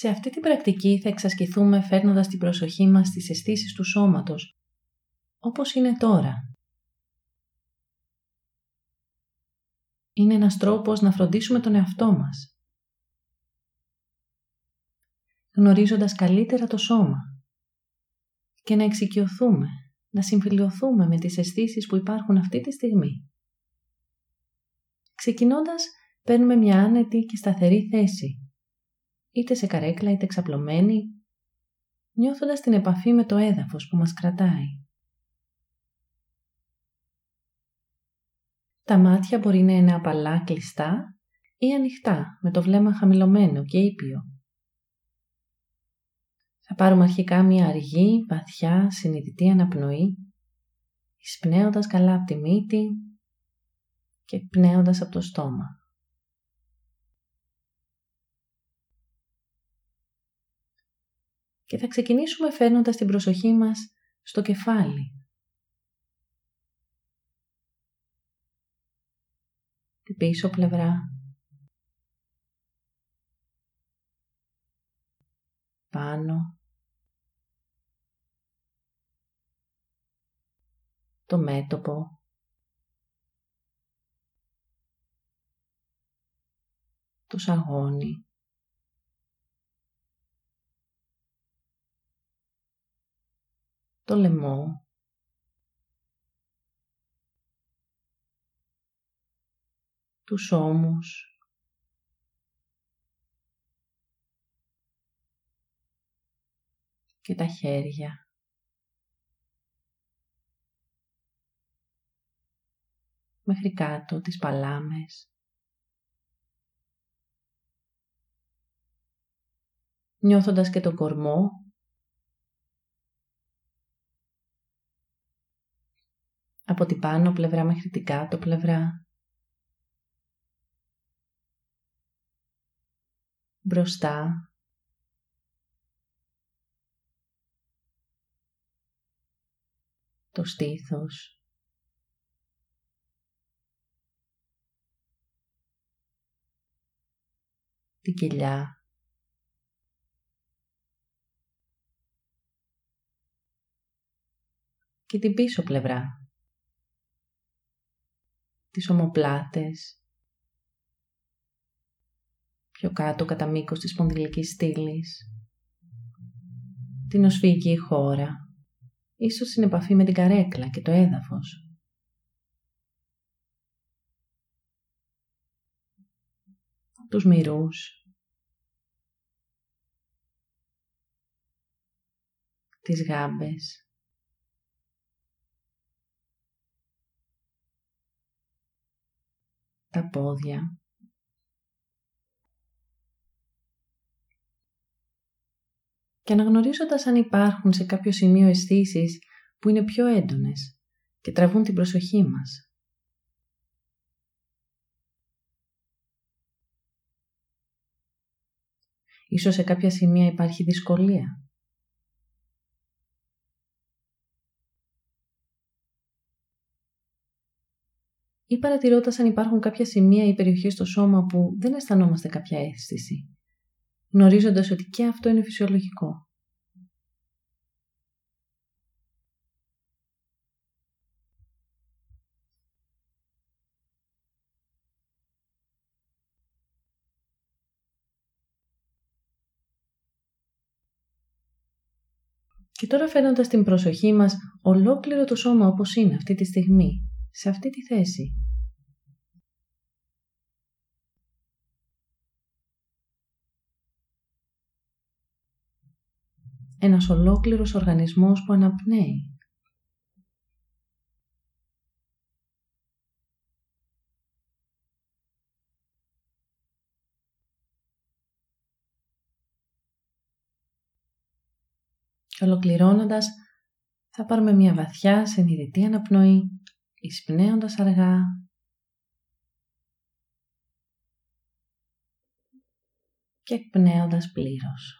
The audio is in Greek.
Σε αυτή την πρακτική θα εξασκηθούμε φέρνοντας την προσοχή μας στις αισθήσεις του σώματος, όπως είναι τώρα. Είναι ένας τρόπος να φροντίσουμε τον εαυτό μας. Γνωρίζοντας καλύτερα το σώμα και να εξοικειωθούμε, να συμφιλειωθούμε με τις αισθήσεις που υπάρχουν αυτή τη στιγμή. Ξεκινώντας, παίρνουμε μια άνετη και σταθερή θέση είτε σε καρέκλα είτε ξαπλωμένη, νιώθοντας την επαφή με το έδαφος που μας κρατάει. Τα μάτια μπορεί να είναι απαλά κλειστά ή ανοιχτά με το βλέμμα χαμηλωμένο και ήπιο. Θα πάρουμε αρχικά μια αργή, βαθιά, συνειδητή αναπνοή, εισπνέοντας καλά από τη μύτη και εκπνέοντας από το στόμα. Και θα ξεκινήσουμε φέρνοντας την προσοχή μας στο κεφάλι. Την πίσω πλευρά. Πάνω. Το μέτωπο. Το σαγόνι. Το λαιμό, τους ώμους, και τα χέρια. Μέχρι κάτω τις παλάμες. Νιώθοντας και τον κορμό από την πάνω πλευρά μέχρι την κάτω πλευρά. Μπροστά. Το στήθος. Την κοιλιά. Και την πίσω πλευρά τις ομοπλάτες, πιο κάτω κατά μήκος της σπονδυλικής στήλης, την οσφυγική χώρα, ίσως στην επαφή με την καρέκλα και το έδαφος. Τους μυρούς, τις γάμπες, τα πόδια. Και αναγνωρίζοντας αν υπάρχουν σε κάποιο σημείο αισθήσεις που είναι πιο έντονες και τραβούν την προσοχή μας. Ίσως σε κάποια σημεία υπάρχει δυσκολία. Ή παρατηρώντας αν υπάρχουν κάποια σημεία ή περιοχές στο σώμα που δεν αισθανόμαστε κάποια αίσθηση, γνωρίζοντας ότι και αυτό είναι φυσιολογικό. Και τώρα φέρνοντας την προσοχή μας ολόκληρο το σώμα όπως είναι αυτή τη στιγμή, σε αυτή τη θέση. Ένας ολόκληρος οργανισμός που αναπνέει. Και ολοκληρώνοντας, θα πάρουμε μια βαθιά συνειδητή αναπνοή εισπνέοντας αργά και εκπνέοντας πλήρως.